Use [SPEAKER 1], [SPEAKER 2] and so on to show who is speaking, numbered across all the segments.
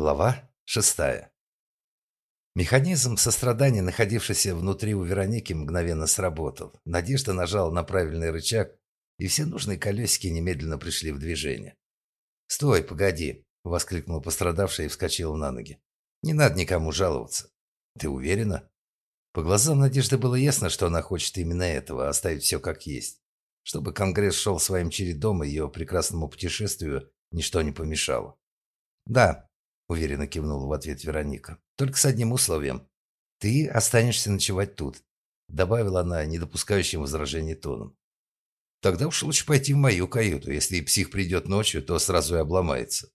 [SPEAKER 1] Глава шестая. Механизм сострадания, находившийся внутри у Вероники, мгновенно сработал. Надежда нажала на правильный рычаг, и все нужные колесики немедленно пришли в движение. «Стой, погоди!» – воскликнула пострадавшая и вскочила на ноги. «Не надо никому жаловаться. Ты уверена?» По глазам Надежды было ясно, что она хочет именно этого, оставить все как есть. Чтобы Конгресс шел своим чередом, и ее прекрасному путешествию ничто не помешало. «Да», – уверенно кивнула в ответ Вероника, – «только с одним условием. Ты останешься ночевать тут», – добавила она недопускающим возражений тоном. «Тогда уж лучше пойти в мою каюту. Если псих придет ночью, то сразу и обломается».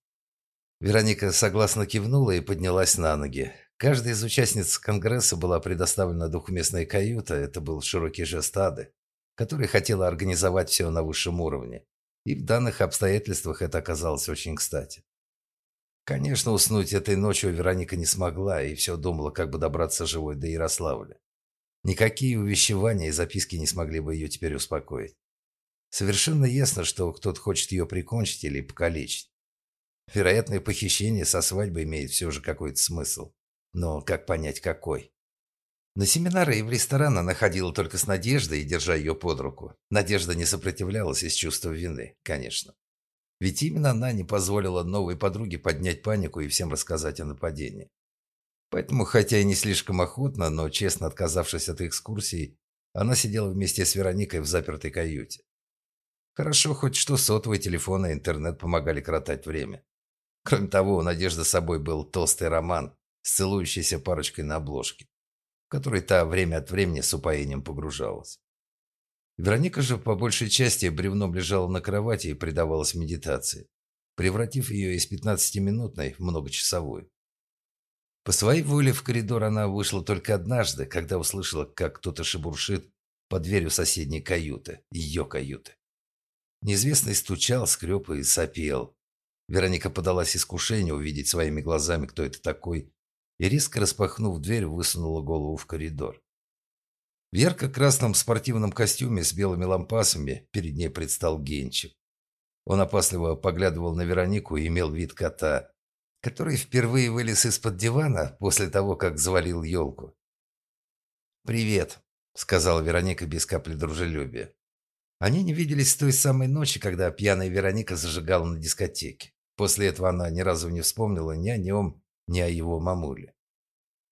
[SPEAKER 1] Вероника согласно кивнула и поднялась на ноги. Каждая из участниц Конгресса была предоставлена двухместная каюта. Это был широкий жест Ады, которая хотела организовать все на высшем уровне. И в данных обстоятельствах это оказалось очень кстати. Конечно, уснуть этой ночью Вероника не смогла и все думала, как бы добраться живой до Ярославля. Никакие увещевания и записки не смогли бы ее теперь успокоить. Совершенно ясно, что кто-то хочет ее прикончить или покалечить. Вероятное похищение со свадьбы имеет все же какой-то смысл. Но как понять, какой? На семинары и в ресторан она ходила только с Надеждой, держа ее под руку. Надежда не сопротивлялась из чувства вины, конечно. Ведь именно она не позволила новой подруге поднять панику и всем рассказать о нападении. Поэтому, хотя и не слишком охотно, но честно отказавшись от экскурсии, она сидела вместе с Вероникой в запертой каюте. Хорошо хоть что сотовый телефон и интернет помогали коротать время. Кроме того, у Надежды с собой был толстый роман, с целующейся парочкой на обложке, в который та время от времени с упоением погружалась. Вероника же по большей части бревном лежала на кровати и предавалась медитации, превратив ее из пятнадцатиминутной в многочасовую. По своей воле в коридор она вышла только однажды, когда услышала, как кто-то шебуршит под дверью соседней каюты, ее каюты. Неизвестный стучал, скреб и сопел. Вероника подалась искушению увидеть своими глазами, кто это такой, и, резко распахнув дверь, высунула голову в коридор. В ярко-красном спортивном костюме с белыми лампасами перед ней предстал Генчик. Он опасливо поглядывал на Веронику и имел вид кота, который впервые вылез из-под дивана после того, как завалил елку. «Привет», — сказала Вероника без капли дружелюбия. Они не виделись с той самой ночи, когда пьяная Вероника зажигала на дискотеке. После этого она ни разу не вспомнила ни о нем, ни о его мамуле.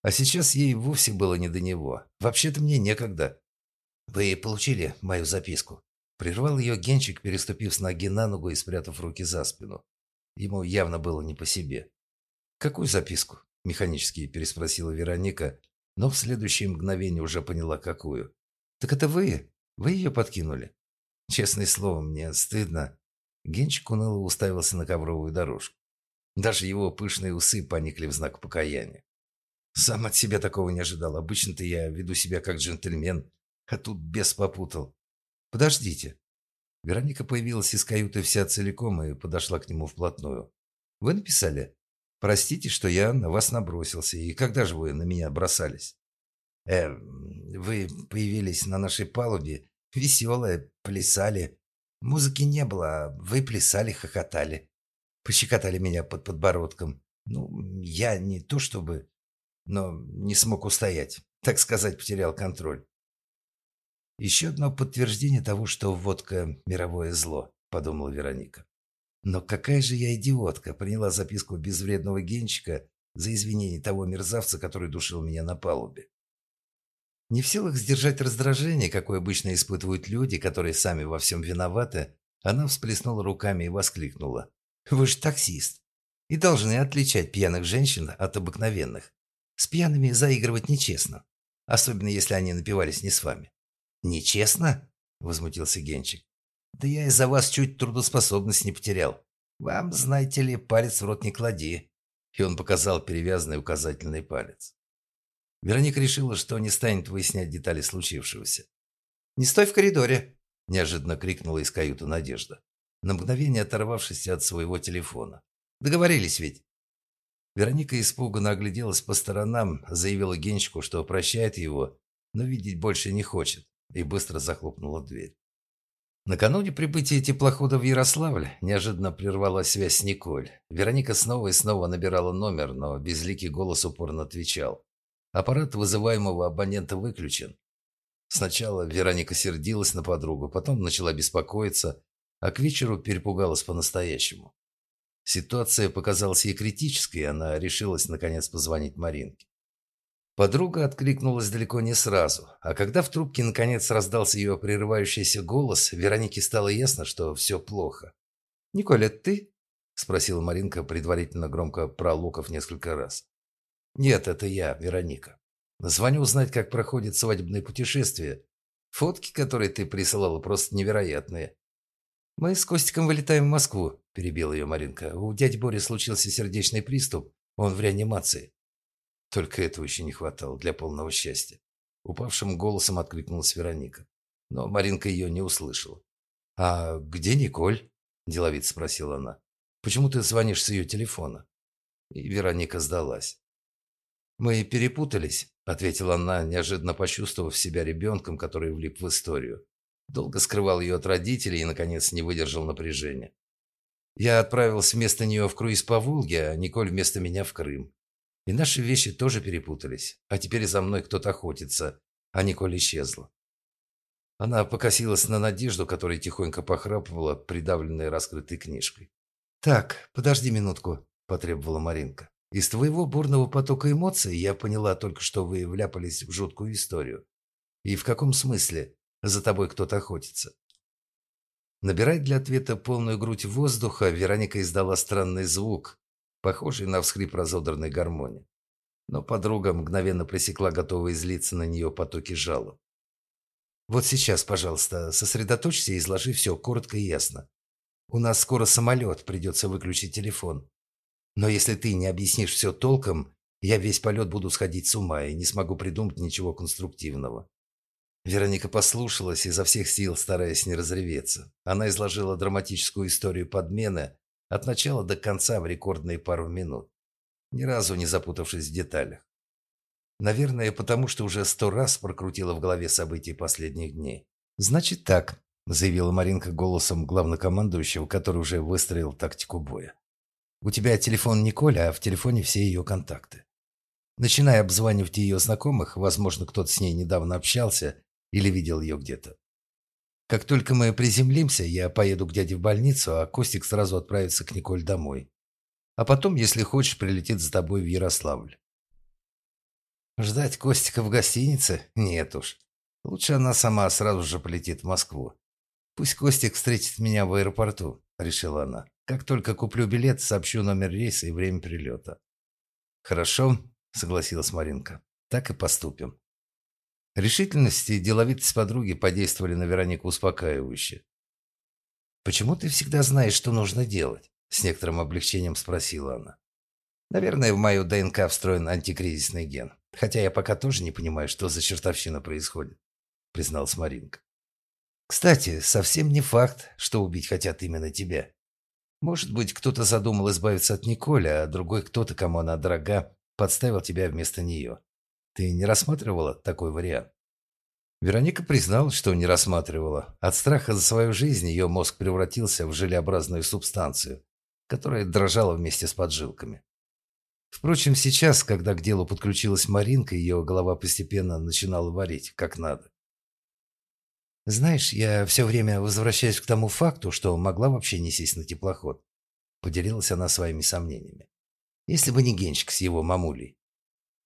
[SPEAKER 1] А сейчас ей вовсе было не до него. Вообще-то мне некогда. «Вы получили мою записку?» Прервал ее Генчик, переступив с ноги на ногу и спрятав руки за спину. Ему явно было не по себе. «Какую записку?» – механически переспросила Вероника, но в следующее мгновение уже поняла, какую. «Так это вы? Вы ее подкинули?» «Честное слово, мне стыдно». Генчик уныло уставился на ковровую дорожку. Даже его пышные усы поникли в знак покаяния. Сам от себя такого не ожидал. Обычно-то я веду себя как джентльмен, а тут бес попутал. Подождите. Вероника появилась из каюты вся целиком и подошла к нему вплотную. Вы написали? Простите, что я на вас набросился. И когда же вы на меня бросались? Э, вы появились на нашей палубе, веселые, плясали. Музыки не было, а вы плясали, хохотали. Пощекотали меня под подбородком. Ну, я не то чтобы, но не смог устоять. Так сказать, потерял контроль. Еще одно подтверждение того, что водка – мировое зло, подумала Вероника. Но какая же я идиотка, приняла записку безвредного генчика за извинение того мерзавца, который душил меня на палубе. Не в силах сдержать раздражение, какое обычно испытывают люди, которые сами во всем виноваты, она всплеснула руками и воскликнула. Вы же таксист. И должны отличать пьяных женщин от обыкновенных. С пьяными заигрывать нечестно. Особенно, если они напивались не с вами. «Нечестно?» – возмутился Генчик. «Да я из-за вас чуть трудоспособность не потерял. Вам, знаете ли, палец в рот не клади». И он показал перевязанный указательный палец. Вероника решила, что не станет выяснять детали случившегося. «Не стой в коридоре!» – неожиданно крикнула из каюты Надежда на мгновение оторвавшись от своего телефона. «Договорились ведь?» Вероника испуганно огляделась по сторонам, заявила Генчику, что прощает его, но видеть больше не хочет, и быстро захлопнула дверь. Накануне прибытия теплохода в Ярославль неожиданно прервалась связь с Николь. Вероника снова и снова набирала номер, но безликий голос упорно отвечал. Аппарат вызываемого абонента выключен. Сначала Вероника сердилась на подругу, потом начала беспокоиться, а к вечеру перепугалась по-настоящему. Ситуация показалась ей критической, и она решилась наконец позвонить Маринке. Подруга откликнулась далеко не сразу, а когда в трубке наконец раздался ее прерывающийся голос, Веронике стало ясно, что все плохо. «Николь, это ты?» – спросила Маринка, предварительно громко пролукав несколько раз. «Нет, это я, Вероника. Звоню узнать, как проходит свадебное путешествие. Фотки, которые ты присылала, просто невероятные». «Мы с Костиком вылетаем в Москву», – перебила ее Маринка. «У дяди Бори случился сердечный приступ, он в реанимации». Только этого еще не хватало для полного счастья. Упавшим голосом откликнулась Вероника. Но Маринка ее не услышала. «А где Николь?» – деловито спросила она. «Почему ты звонишь с ее телефона?» И Вероника сдалась. «Мы перепутались», – ответила она, неожиданно почувствовав себя ребенком, который влип в историю. Долго скрывал ее от родителей и, наконец, не выдержал напряжения. Я отправился вместо нее в круиз по Волге, а Николь вместо меня в Крым. И наши вещи тоже перепутались. А теперь за мной кто-то охотится, а Николь исчезла. Она покосилась на Надежду, которая тихонько похрапывала, придавленная раскрытой книжкой. «Так, подожди минутку», – потребовала Маринка. «Из твоего бурного потока эмоций я поняла только, что вы вляпались в жуткую историю. И в каком смысле за тобой кто-то охотится?» Набирая для ответа полную грудь воздуха, Вероника издала странный звук, похожий на всхрип разодранной гармонии. Но подруга мгновенно пресекла готовые излиться на нее потоки жалоб. «Вот сейчас, пожалуйста, сосредоточься и изложи все коротко и ясно. У нас скоро самолет, придется выключить телефон. Но если ты не объяснишь все толком, я весь полет буду сходить с ума и не смогу придумать ничего конструктивного». Вероника послушалась, изо всех сил стараясь не разреветься. Она изложила драматическую историю подмены, от начала до конца в рекордные пару минут, ни разу не запутавшись в деталях. Наверное, потому что уже сто раз прокрутила в голове события последних дней. «Значит так», – заявила Маринка голосом главнокомандующего, который уже выстроил тактику боя. «У тебя телефон Николь, а в телефоне все ее контакты. Начинай обзванивать ее знакомых, возможно, кто-то с ней недавно общался или видел ее где-то. Как только мы приземлимся, я поеду к дяде в больницу, а Костик сразу отправится к Николь домой. А потом, если хочешь, прилетит за тобой в Ярославль. Ждать Костика в гостинице? Нет уж. Лучше она сама сразу же полетит в Москву. Пусть Костик встретит меня в аэропорту, решила она. Как только куплю билет, сообщу номер рейса и время прилета. Хорошо, согласилась Маринка. Так и поступим. Решительность и деловитость подруги подействовали на Веронику успокаивающе. «Почему ты всегда знаешь, что нужно делать?» С некоторым облегчением спросила она. «Наверное, в мою ДНК встроен антикризисный ген. Хотя я пока тоже не понимаю, что за чертовщина происходит», призналась Маринка. «Кстати, совсем не факт, что убить хотят именно тебя. Может быть, кто-то задумал избавиться от Николя, а другой кто-то, кому она дорога, подставил тебя вместо нее. Ты не рассматривала такой вариант? Вероника призналась, что не рассматривала. От страха за свою жизнь ее мозг превратился в желеобразную субстанцию, которая дрожала вместе с поджилками. Впрочем, сейчас, когда к делу подключилась Маринка, ее голова постепенно начинала варить, как надо. «Знаешь, я все время возвращаюсь к тому факту, что могла вообще не сесть на теплоход», поделилась она своими сомнениями. «Если бы не Генчик с его мамулей.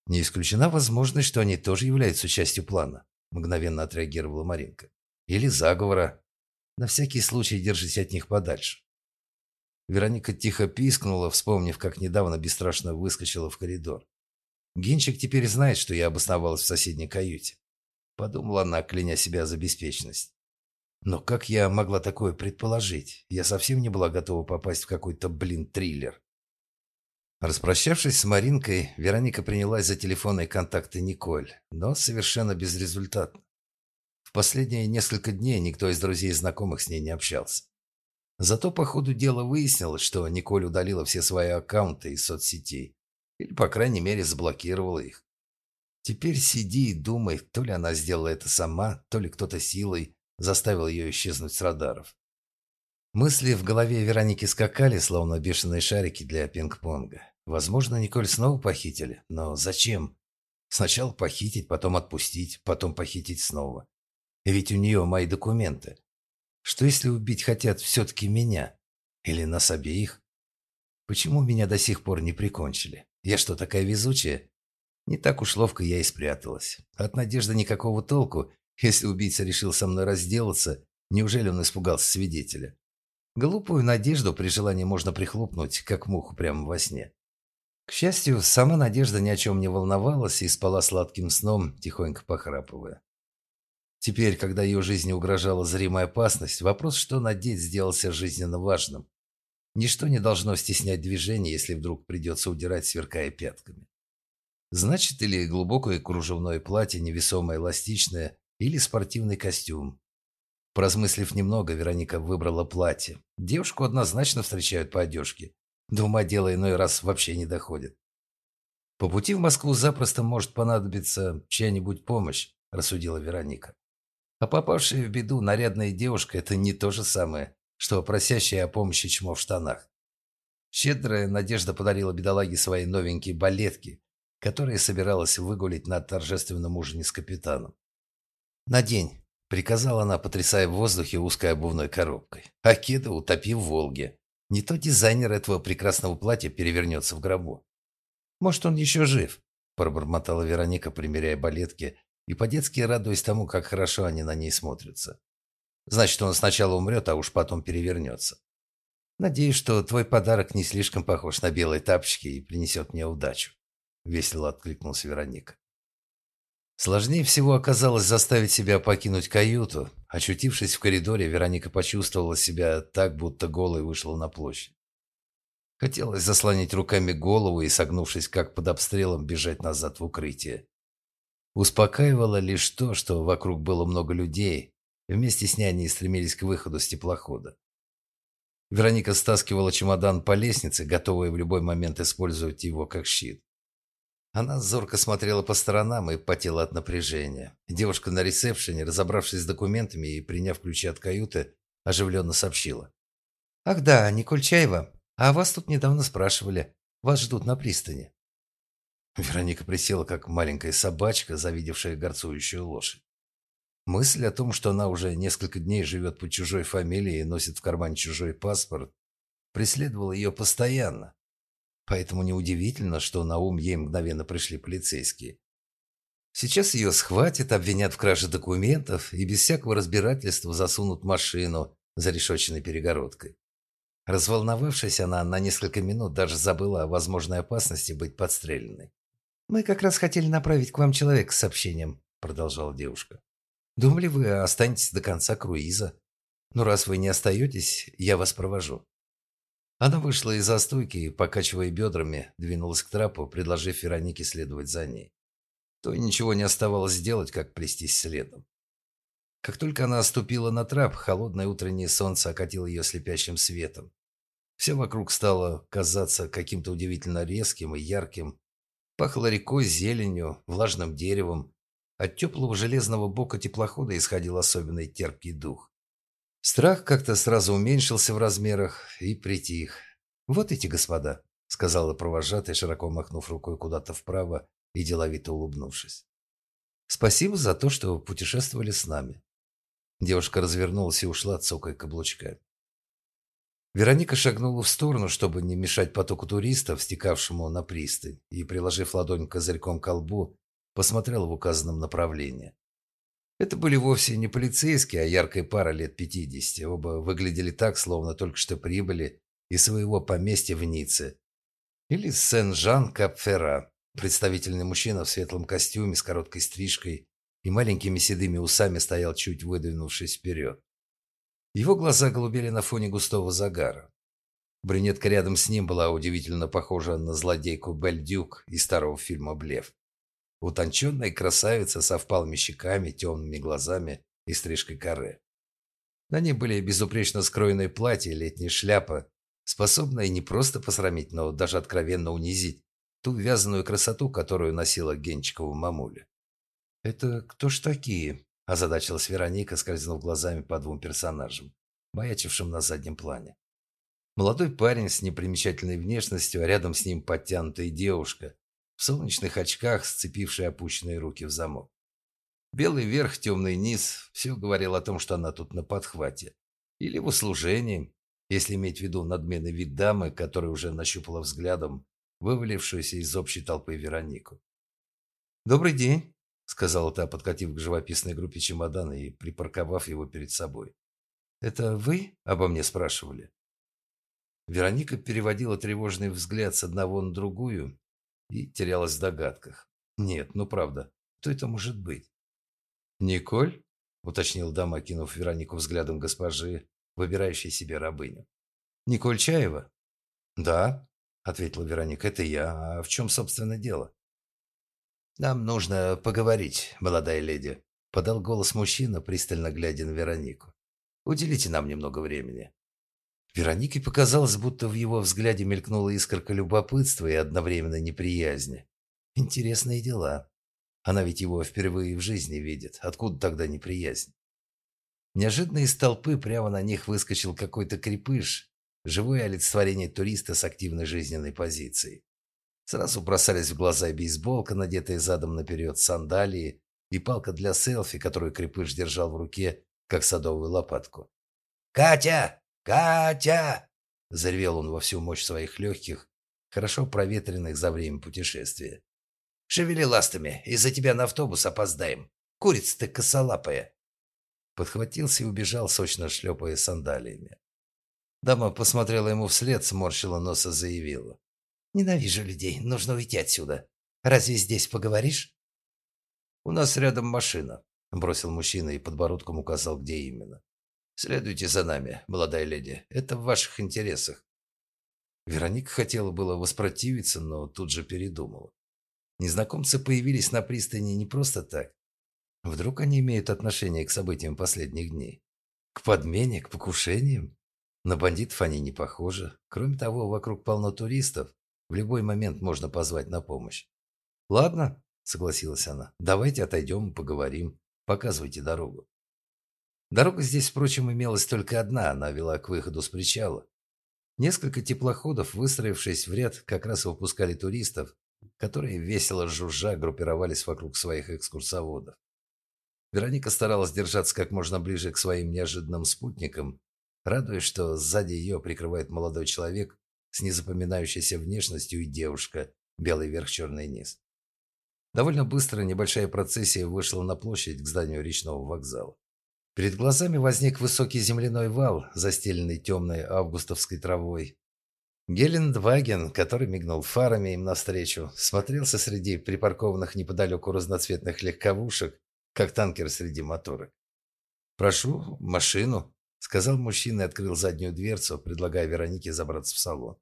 [SPEAKER 1] «Не исключена возможность, что они тоже являются частью плана», мгновенно отреагировала Маринка. «Или заговора. На всякий случай держись от них подальше». Вероника тихо пискнула, вспомнив, как недавно бесстрашно выскочила в коридор. «Генчик теперь знает, что я обосновалась в соседней каюте», подумала она, кляня себя за беспечность. Но как я могла такое предположить? Я совсем не была готова попасть в какой-то, блин, триллер. Распрощавшись с Маринкой, Вероника принялась за телефонные контакты Николь, но совершенно безрезультатно. В последние несколько дней никто из друзей и знакомых с ней не общался. Зато по ходу дела выяснилось, что Николь удалила все свои аккаунты из соцсетей. Или, по крайней мере, заблокировала их. Теперь сиди и думай, то ли она сделала это сама, то ли кто-то силой заставил ее исчезнуть с радаров. Мысли в голове Вероники скакали, словно бешеные шарики для пинг-понга. Возможно, Николь снова похитили, но зачем? Сначала похитить, потом отпустить, потом похитить снова. Ведь у нее мои документы. Что если убить хотят все-таки меня? Или нас обеих? Почему меня до сих пор не прикончили? Я что, такая везучая? Не так уж ловко я и спряталась. От надежды никакого толку. Если убийца решил со мной разделаться, неужели он испугался свидетеля? Глупую надежду при желании можно прихлопнуть, как муху прямо во сне. К счастью, сама Надежда ни о чем не волновалась и спала сладким сном, тихонько похрапывая. Теперь, когда ее жизни угрожала зримая опасность, вопрос, что надеть, сделался жизненно важным. Ничто не должно стеснять движение, если вдруг придется удирать, сверкая пятками. Значит, или глубокое кружевное платье, невесомое эластичное, или спортивный костюм. Поразмыслив немного, Вероника выбрала платье. Девушку однозначно встречают по одежке. Двума дела иной раз вообще не доходит. По пути в Москву запросто может понадобиться чья-нибудь помощь, рассудила Вероника. А попавшая в беду нарядная девушка – это не то же самое, что просящая о помощи чмо в штанах. Щедрая Надежда подарила бедолаге свои новенькие балетки, которые собиралась выгулить на торжественном ужине с капитаном. «Надень», – приказала она, потрясая в воздухе узкой обувной коробкой. «А кеда утопи в Волге. Не то дизайнер этого прекрасного платья перевернется в гробу. Может, он еще жив, пробормотала Вероника, примеряя балетки и по-детски радуясь тому, как хорошо они на ней смотрятся. Значит, он сначала умрет, а уж потом перевернется. Надеюсь, что твой подарок не слишком похож на белые тапочки и принесет мне удачу. Весело откликнулась Вероника. Сложнее всего оказалось заставить себя покинуть каюту. Очутившись в коридоре, Вероника почувствовала себя так, будто голой вышла на площадь. Хотелось заслонить руками голову и, согнувшись как под обстрелом, бежать назад в укрытие. Успокаивало лишь то, что вокруг было много людей. Вместе с ней они стремились к выходу с теплохода. Вероника стаскивала чемодан по лестнице, готовая в любой момент использовать его как щит. Она зорко смотрела по сторонам и потела от напряжения. Девушка на ресепшене, разобравшись с документами и приняв ключи от каюты, оживленно сообщила. «Ах да, Николь Чаева, а вас тут недавно спрашивали. Вас ждут на пристани». Вероника присела, как маленькая собачка, завидевшая горцующую лошадь. Мысль о том, что она уже несколько дней живет под чужой фамилией и носит в кармане чужой паспорт, преследовала ее постоянно. Поэтому неудивительно, что на ум ей мгновенно пришли полицейские. Сейчас ее схватят, обвинят в краже документов и без всякого разбирательства засунут машину за решетчатой перегородкой. Разволновавшись, она на несколько минут даже забыла о возможной опасности быть подстреленной. «Мы как раз хотели направить к вам человека с сообщением», – продолжала девушка. «Думали, вы останетесь до конца круиза. Но раз вы не остаетесь, я вас провожу». Она вышла из застойки и, покачивая бедрами, двинулась к трапу, предложив Веронике следовать за ней. То и ничего не оставалось сделать, как плестись следом. Как только она оступила на трап, холодное утреннее солнце окатило ее слепящим светом. Все вокруг стало казаться каким-то удивительно резким и ярким. Пахло рекой, зеленью, влажным деревом. От теплого железного бока теплохода исходил особенный терпкий дух. Страх как-то сразу уменьшился в размерах и притих. «Вот эти господа», — сказала провожатая, широко махнув рукой куда-то вправо и деловито улыбнувшись. «Спасибо за то, что путешествовали с нами». Девушка развернулась и ушла, цокая каблучками. Вероника шагнула в сторону, чтобы не мешать потоку туристов, стекавшему на пристань, и, приложив ладонь козырьком к колбу, посмотрела в указанном направлении. Это были вовсе не полицейские, а яркая пара лет пятидесяти. Оба выглядели так, словно только что прибыли из своего поместья в Ницце. Или Сен-Жан-Капфера. Представительный мужчина в светлом костюме с короткой стрижкой и маленькими седыми усами стоял чуть выдвинувшись вперед. Его глаза голубели на фоне густого загара. Брюнетка рядом с ним была удивительно похожа на злодейку Бельдюк из старого фильма «Блеф». Утонченная красавица со впалыми щеками, темными глазами и стрижкой каре. На ней были безупречно скроенные платья и летняя шляпа, способная не просто посрамить, но даже откровенно унизить ту вязаную красоту, которую носила Генчикова мамуля. «Это кто ж такие?» озадачилась Вероника, скользнув глазами по двум персонажам, маячившим на заднем плане. Молодой парень с непримечательной внешностью, а рядом с ним подтянутая девушка в солнечных очках, сцепившая опущенные руки в замок. Белый верх, темный низ – все говорило о том, что она тут на подхвате. Или в услужении, если иметь в виду надменный вид дамы, которая уже нащупала взглядом вывалившуюся из общей толпы Веронику. «Добрый день», — сказала та, подкатив к живописной группе чемодана и припарковав его перед собой. «Это вы обо мне спрашивали?» Вероника переводила тревожный взгляд с одного на другую и терялась в догадках. «Нет, ну правда, кто это может быть?» «Николь?» — уточнил дама, кинув Веронику взглядом госпожи, выбирающей себе рабыню. «Николь Чаева?» «Да», — ответила Вероника, — «это я. А в чем, собственно, дело?» «Нам нужно поговорить, молодая леди», — подал голос мужчина, пристально глядя на Веронику. «Уделите нам немного времени». Веронике показалось, будто в его взгляде мелькнула искорка любопытства и одновременно неприязни. Интересные дела. Она ведь его впервые в жизни видит. Откуда тогда неприязнь? Неожиданно из толпы прямо на них выскочил какой-то крепыш, живое олицетворение туриста с активной жизненной позицией. Сразу бросались в глаза бейсболка, надетая задом наперед, сандалии и палка для селфи, которую крепыш держал в руке, как садовую лопатку. «Катя! Катя!» – заревел он во всю мощь своих легких, хорошо проветренных за время путешествия. Шевели ластами, из-за тебя на автобус опоздаем. Курица ты косолапая. Подхватился и убежал, сочно шлепая сандалиями. Дама посмотрела ему вслед, сморщила нос и заявила. «Ненавижу людей, нужно уйти отсюда. Разве здесь поговоришь?» «У нас рядом машина», — бросил мужчина и подбородком указал, где именно. «Следуйте за нами, молодая леди, это в ваших интересах». Вероника хотела было воспротивиться, но тут же передумала. Незнакомцы появились на пристани не просто так. Вдруг они имеют отношение к событиям последних дней? К подмене, к покушениям? На бандитов они не похожи. Кроме того, вокруг полно туристов. В любой момент можно позвать на помощь. «Ладно», — согласилась она, — «давайте отойдем и поговорим. Показывайте дорогу». Дорога здесь, впрочем, имелась только одна, она вела к выходу с причала. Несколько теплоходов, выстроившись в ряд, как раз выпускали туристов, которые весело жужжа группировались вокруг своих экскурсоводов. Вероника старалась держаться как можно ближе к своим неожиданным спутникам, радуясь, что сзади ее прикрывает молодой человек с незапоминающейся внешностью и девушка, белый верх, черный низ. Довольно быстро небольшая процессия вышла на площадь к зданию речного вокзала. Перед глазами возник высокий земляной вал, застеленный темной августовской травой, Гелендваген, который мигнул фарами им навстречу, смотрелся среди припаркованных неподалеку разноцветных легковушек, как танкер среди моторок. «Прошу, машину», — сказал мужчина и открыл заднюю дверцу, предлагая Веронике забраться в салон.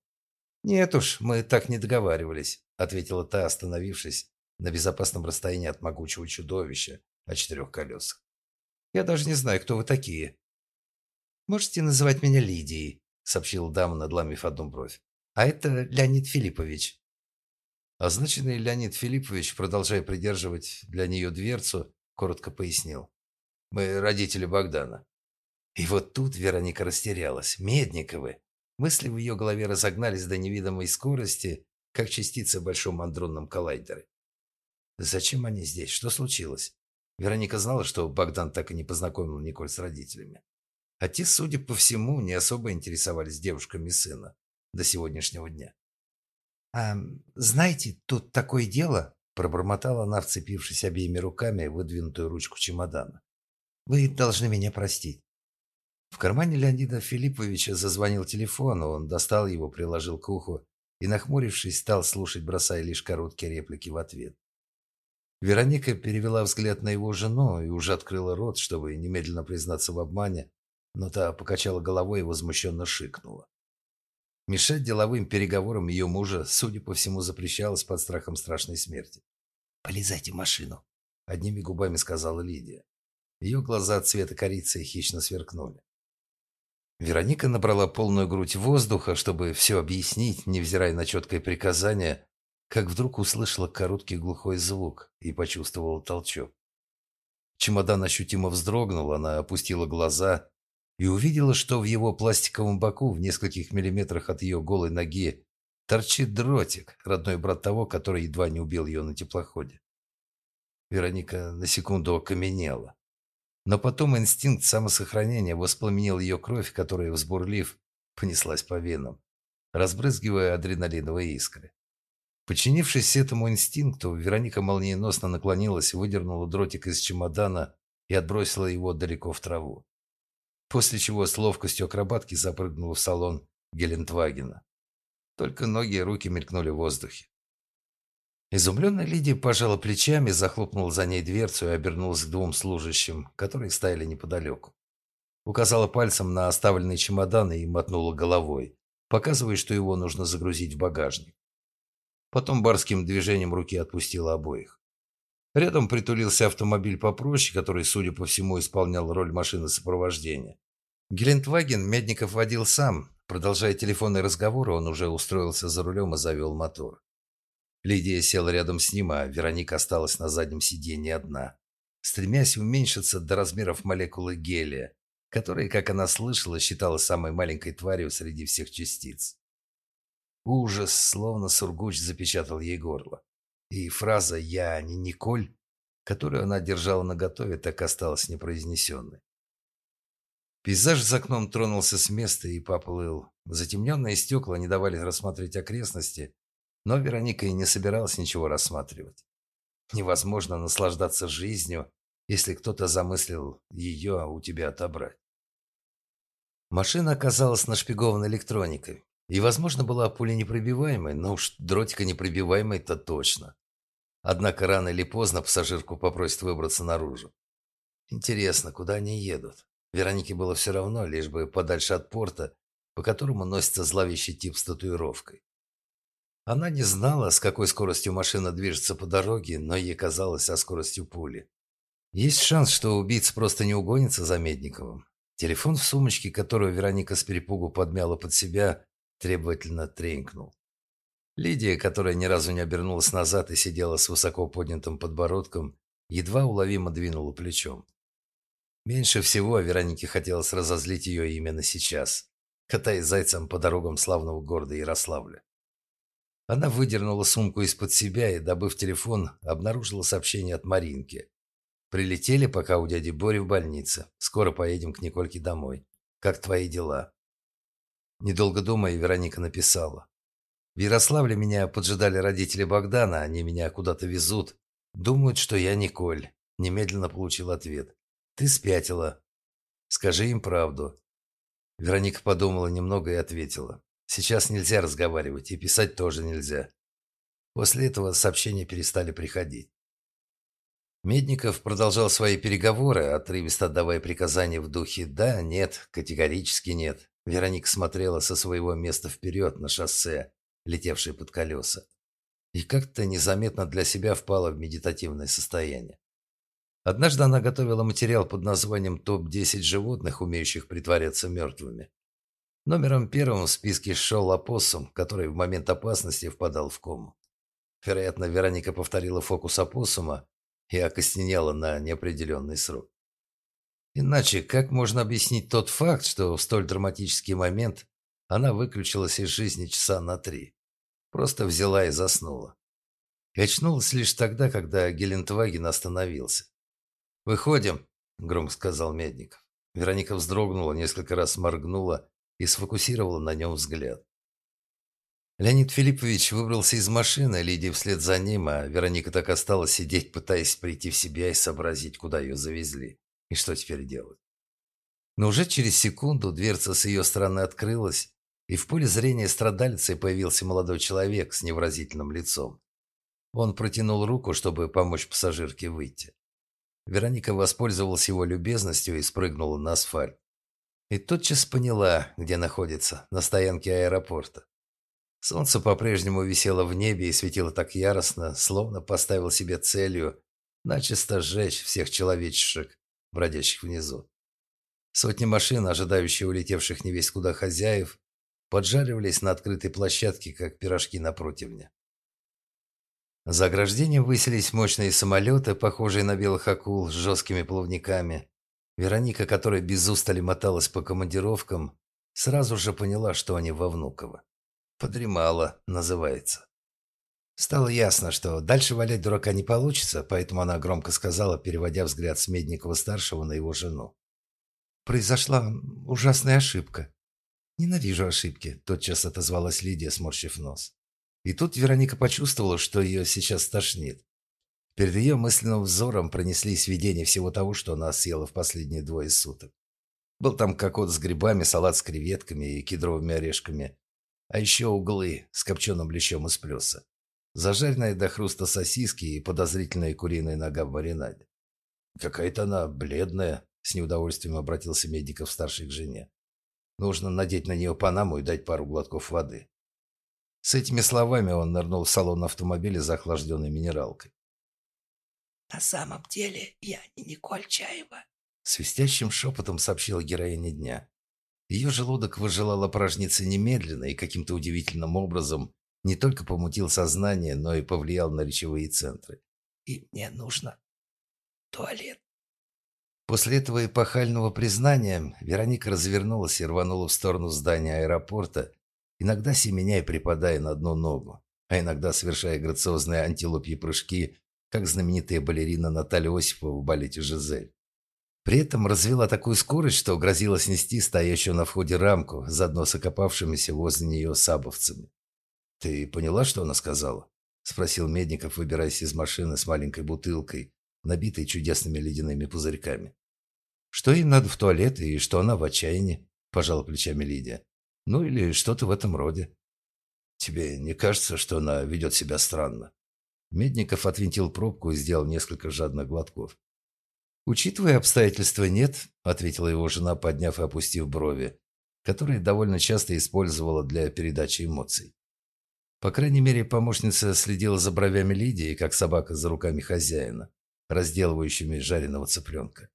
[SPEAKER 1] «Нет уж, мы так не договаривались», — ответила та, остановившись на безопасном расстоянии от могучего чудовища о четырех колесах. «Я даже не знаю, кто вы такие». «Можете называть меня Лидией», сообщил дама, надломив одну бровь. «А это Леонид Филиппович». Означенный Леонид Филиппович, продолжая придерживать для нее дверцу, коротко пояснил. «Мы родители Богдана». И вот тут Вероника растерялась. Медниковы. Мысли в ее голове разогнались до невидимой скорости, как частицы в большом андронном коллайдере. Зачем они здесь? Что случилось? Вероника знала, что Богдан так и не познакомил Николь с родителями. А те, судя по всему, не особо интересовались девушками сына до сегодняшнего дня. «А, знаете, тут такое дело», – пробормотала она, вцепившись обеими руками в выдвинутую ручку чемодана. «Вы должны меня простить». В кармане Леонида Филипповича зазвонил телефон, он достал его, приложил к уху и, нахмурившись, стал слушать, бросая лишь короткие реплики в ответ. Вероника перевела взгляд на его жену и уже открыла рот, чтобы немедленно признаться в обмане, но та покачала головой и возмущенно шикнула. Мешать деловым переговорам ее мужа, судя по всему, запрещалось под страхом страшной смерти. «Полезайте в машину», — одними губами сказала Лидия. Ее глаза цвета корицы хищно сверкнули. Вероника набрала полную грудь воздуха, чтобы все объяснить, невзирая на четкое приказание, как вдруг услышала короткий глухой звук и почувствовала толчок. Чемодан ощутимо вздрогнул, она опустила глаза и увидела, что в его пластиковом боку в нескольких миллиметрах от ее голой ноги торчит дротик, родной брат того, который едва не убил ее на теплоходе. Вероника на секунду окаменела. Но потом инстинкт самосохранения воспламенил ее кровь, которая, взбурлив, понеслась по венам, разбрызгивая адреналиновые искры. Подчинившись этому инстинкту, Вероника молниеносно наклонилась, выдернула дротик из чемодана и отбросила его далеко в траву. После чего с ловкостью акробатки запрыгнула в салон Гелендвагена. Только ноги и руки мелькнули в воздухе. Изумленная Лидия пожала плечами, захлопнула за ней дверцу и обернулась к двум служащим, которые стояли неподалеку. Указала пальцем на оставленный чемодан и мотнула головой, показывая, что его нужно загрузить в багажник. Потом барским движением руки отпустила обоих. Рядом притулился автомобиль попроще, который, судя по всему, исполнял роль машины сопровождения. Гелендваген Медников водил сам. Продолжая телефонный разговор, он уже устроился за рулем и завел мотор. Лидия села рядом с ним, а Вероника осталась на заднем сиденье одна, стремясь уменьшиться до размеров молекулы гелия, которая, как она слышала, считалась самой маленькой тварью среди всех частиц. Ужас, словно сургуч, запечатал ей горло. И фраза «я не Николь», которую она держала наготове, так осталась непроизнесенной. Пейзаж за окном тронулся с места и поплыл. Затемненные стекла не давали рассмотреть окрестности, но Вероника и не собиралась ничего рассматривать. Невозможно наслаждаться жизнью, если кто-то замыслил ее у тебя отобрать. Машина оказалась нашпигована электроникой. И, возможно, была пуленепробиваемой, но уж дротика непробиваемой-то точно. Однако рано или поздно пассажирку попросят выбраться наружу. Интересно, куда они едут? Веронике было все равно, лишь бы подальше от порта, по которому носится зловещий тип с татуировкой. Она не знала, с какой скоростью машина движется по дороге, но ей казалось со скоростью пули. Есть шанс, что убийца просто не угонится за Медниковым. Телефон в сумочке, которую Вероника с перепугу подмяла под себя, требовательно тренькнул. Лидия, которая ни разу не обернулась назад и сидела с высоко поднятым подбородком, едва уловимо двинула плечом. Меньше всего Веронике хотелось разозлить ее именно сейчас, катаясь зайцем по дорогам славного города Ярославля. Она выдернула сумку из-под себя и, добыв телефон, обнаружила сообщение от Маринки. «Прилетели, пока у дяди Бори в больнице. Скоро поедем к Никольке домой. Как твои дела?» Недолго думая, Вероника написала. В Ярославле меня поджидали родители Богдана, они меня куда-то везут. Думают, что я Николь. Немедленно получил ответ. Ты спятила. Скажи им правду. Вероника подумала немного и ответила. Сейчас нельзя разговаривать, и писать тоже нельзя. После этого сообщения перестали приходить. Медников продолжал свои переговоры, отрывисто отдавая приказания в духе «да», «нет», «категорически нет». Вероника смотрела со своего места вперед на шоссе, летевшее под колеса, и как-то незаметно для себя впала в медитативное состояние. Однажды она готовила материал под названием «Топ-10 животных, умеющих притворяться мертвыми». Номером первым в списке шел опоссум, который в момент опасности впадал в кому. Вероятно, Вероника повторила фокус опоссума и окостенела на неопределенный срок. Иначе как можно объяснить тот факт, что в столь драматический момент она выключилась из жизни часа на три? Просто взяла и заснула. И очнулась лишь тогда, когда Гелендваген остановился. «Выходим», — громко сказал Медников. Вероника вздрогнула, несколько раз моргнула и сфокусировала на нем взгляд. Леонид Филиппович выбрался из машины, Лидия вслед за ним, а Вероника так осталась сидеть, пытаясь прийти в себя и сообразить, куда ее завезли. И что теперь делать? Но уже через секунду дверца с ее стороны открылась, и в поле зрения страдалицы появился молодой человек с невразительным лицом. Он протянул руку, чтобы помочь пассажирке выйти. Вероника воспользовалась его любезностью и спрыгнула на асфальт. И тотчас поняла, где находится, на стоянке аэропорта. Солнце по-прежнему висело в небе и светило так яростно, словно поставил себе целью начисто сжечь всех человечек, бродящих внизу. Сотни машин, ожидающие улетевших невесть куда хозяев, поджаривались на открытой площадке, как пирожки на противне. За ограждением высились мощные самолеты, похожие на белых акул с жесткими плавниками. Вероника, которая без устали моталась по командировкам, сразу же поняла, что они во Внуково. «Подремала» называется. Стало ясно, что дальше валять дурака не получится, поэтому она громко сказала, переводя взгляд с Медникова-старшего на его жену. «Произошла ужасная ошибка». «Ненавижу ошибки», – тотчас отозвалась Лидия, сморщив нос. И тут Вероника почувствовала, что ее сейчас тошнит. Перед ее мысленным взором пронеслись видения всего того, что она съела в последние двое суток. Был там кокот с грибами, салат с креветками и кедровыми орешками, а еще углы с копченым лещом из плюса, зажаренные до хруста сосиски и подозрительная куриная нога в маринаде. «Какая-то она бледная», — с неудовольствием обратился Медиков старший к жене. «Нужно надеть на нее панаму и дать пару глотков воды». С этими словами он нырнул в салон автомобиля за охлажденной минералкой.
[SPEAKER 2] «На самом деле я не Николь Чаева», —
[SPEAKER 1] свистящим шепотом сообщила героиня дня. Ее желудок выжелал опорожниться немедленно и каким-то удивительным образом не только помутил сознание, но и повлиял на речевые центры.
[SPEAKER 2] «И мне нужно туалет».
[SPEAKER 1] После этого эпохального признания Вероника развернулась и рванула в сторону здания аэропорта, иногда семеня и припадая на одну ногу, а иногда совершая грациозные антилопьи прыжки как знаменитая балерина Наталья Осипова в балете «Жизель». При этом развела такую скорость, что грозила снести стоящую на входе рамку, заодно с окопавшимися возле нее сабовцами. «Ты поняла, что она сказала?» – спросил Медников, выбираясь из машины с маленькой бутылкой, набитой чудесными ледяными пузырьками. «Что ей надо в туалет и что она в отчаянии?» – пожала плечами Лидия. «Ну или что-то в этом роде». «Тебе не кажется, что она ведет себя странно?» Медников отвинтил пробку и сделал несколько жадных глотков. «Учитывая обстоятельства, нет», — ответила его жена, подняв и опустив брови, которые довольно часто использовала для передачи эмоций. По крайней мере, помощница следила за бровями Лидии, как собака за руками хозяина, разделывающими жареного цыпленка.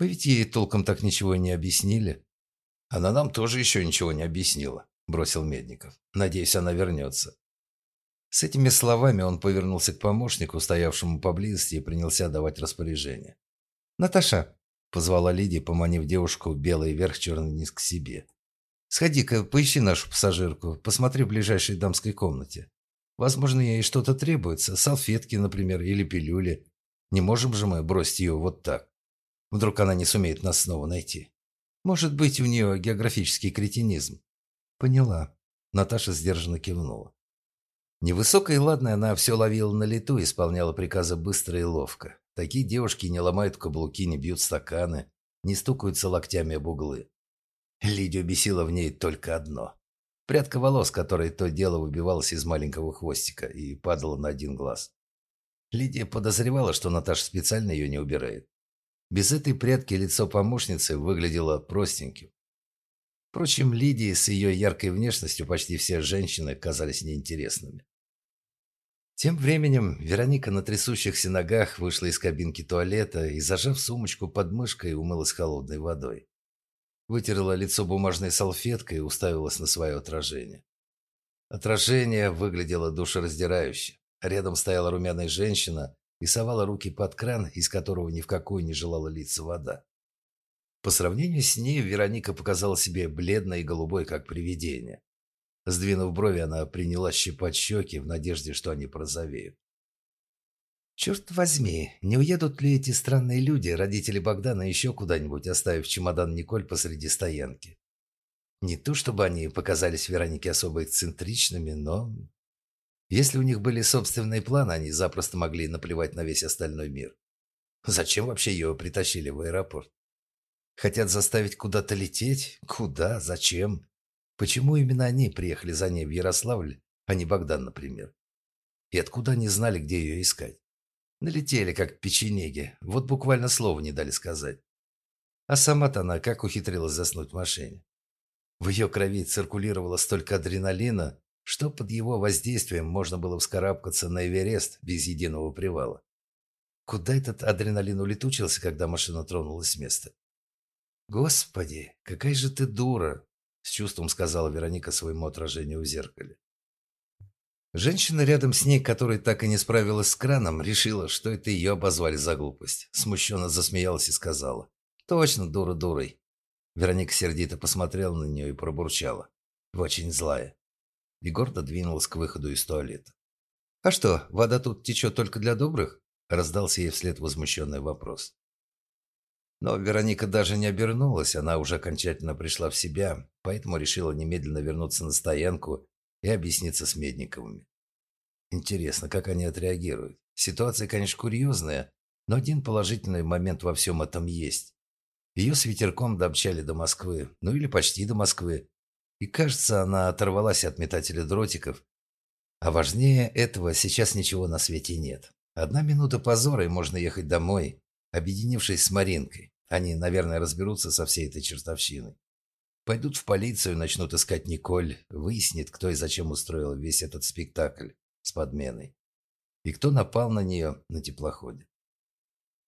[SPEAKER 1] «Вы ведь ей толком так ничего не объяснили?» «Она нам тоже еще ничего не объяснила», — бросил Медников. «Надеюсь, она вернется». С этими словами он повернулся к помощнику, стоявшему поблизости, и принялся давать распоряжение. «Наташа», — позвала Лидия, поманив девушку белый верх, черный низ к себе. «Сходи-ка, поищи нашу пассажирку, посмотри в ближайшей дамской комнате. Возможно, ей что-то требуется, салфетки, например, или пилюли. Не можем же мы бросить ее вот так. Вдруг она не сумеет нас снова найти. Может быть, у нее географический кретинизм». «Поняла», — Наташа сдержанно кивнула. Невысокая и ладная, она все ловила на лету, исполняла приказы быстро и ловко. Такие девушки не ломают каблуки, не бьют стаканы, не стукаются локтями об углы. Лидию бесило в ней только одно. Прядка волос, которая то дело выбивалась из маленького хвостика и падала на один глаз. Лидия подозревала, что Наташа специально ее не убирает. Без этой прядки лицо помощницы выглядело простеньким. Впрочем, Лидии с ее яркой внешностью почти все женщины казались неинтересными. Тем временем Вероника на трясущихся ногах вышла из кабинки туалета и, зажав сумочку под мышкой, умылась холодной водой. Вытерла лицо бумажной салфеткой и уставилась на свое отражение. Отражение выглядело душераздирающе. Рядом стояла румяная женщина и совала руки под кран, из которого ни в какую не желала литься вода. По сравнению с ней Вероника показала себе бледной и голубой, как привидение. Сдвинув брови, она приняла щипать щеки в надежде, что они прозовеют. Черт возьми, не уедут ли эти странные люди, родители Богдана, еще куда-нибудь, оставив чемодан Николь посреди стоянки? Не то, чтобы они показались Веронике особо эксцентричными, но... Если у них были собственные планы, они запросто могли наплевать на весь остальной мир. Зачем вообще ее притащили в аэропорт? Хотят заставить куда-то лететь? Куда? Зачем? Почему именно они приехали за ней в Ярославль, а не Богдан, например? И откуда они знали, где ее искать? Налетели, как печенеги, вот буквально слова не дали сказать. А сама-то она как ухитрилась заснуть в машине? В ее крови циркулировало столько адреналина, что под его воздействием можно было вскарабкаться на Эверест без единого привала. Куда этот адреналин улетучился, когда машина тронулась с места? «Господи, какая же ты дура!» с чувством сказала Вероника своему отражению в зеркале. Женщина рядом с ней, которая так и не справилась с краном, решила, что это ее обозвали за глупость. Смущенно засмеялась и сказала. «Точно, дура дурой». Вероника сердито посмотрела на нее и пробурчала. Очень злая. И гордо двинулась к выходу из туалета. «А что, вода тут течет только для добрых?» Раздался ей вслед возмущенный вопрос. Но Вероника даже не обернулась, она уже окончательно пришла в себя, поэтому решила немедленно вернуться на стоянку и объясниться с Медниковыми. Интересно, как они отреагируют. Ситуация, конечно, курьезная, но один положительный момент во всем этом есть. Ее с ветерком домчали до Москвы, ну или почти до Москвы. И кажется, она оторвалась от метателя дротиков. А важнее этого сейчас ничего на свете нет. Одна минута позора, и можно ехать домой, объединившись с Маринкой. Они, наверное, разберутся со всей этой чертовщиной. Пойдут в полицию, начнут искать Николь, выяснит, кто и зачем устроил весь этот спектакль с подменой. И кто напал на нее на теплоходе.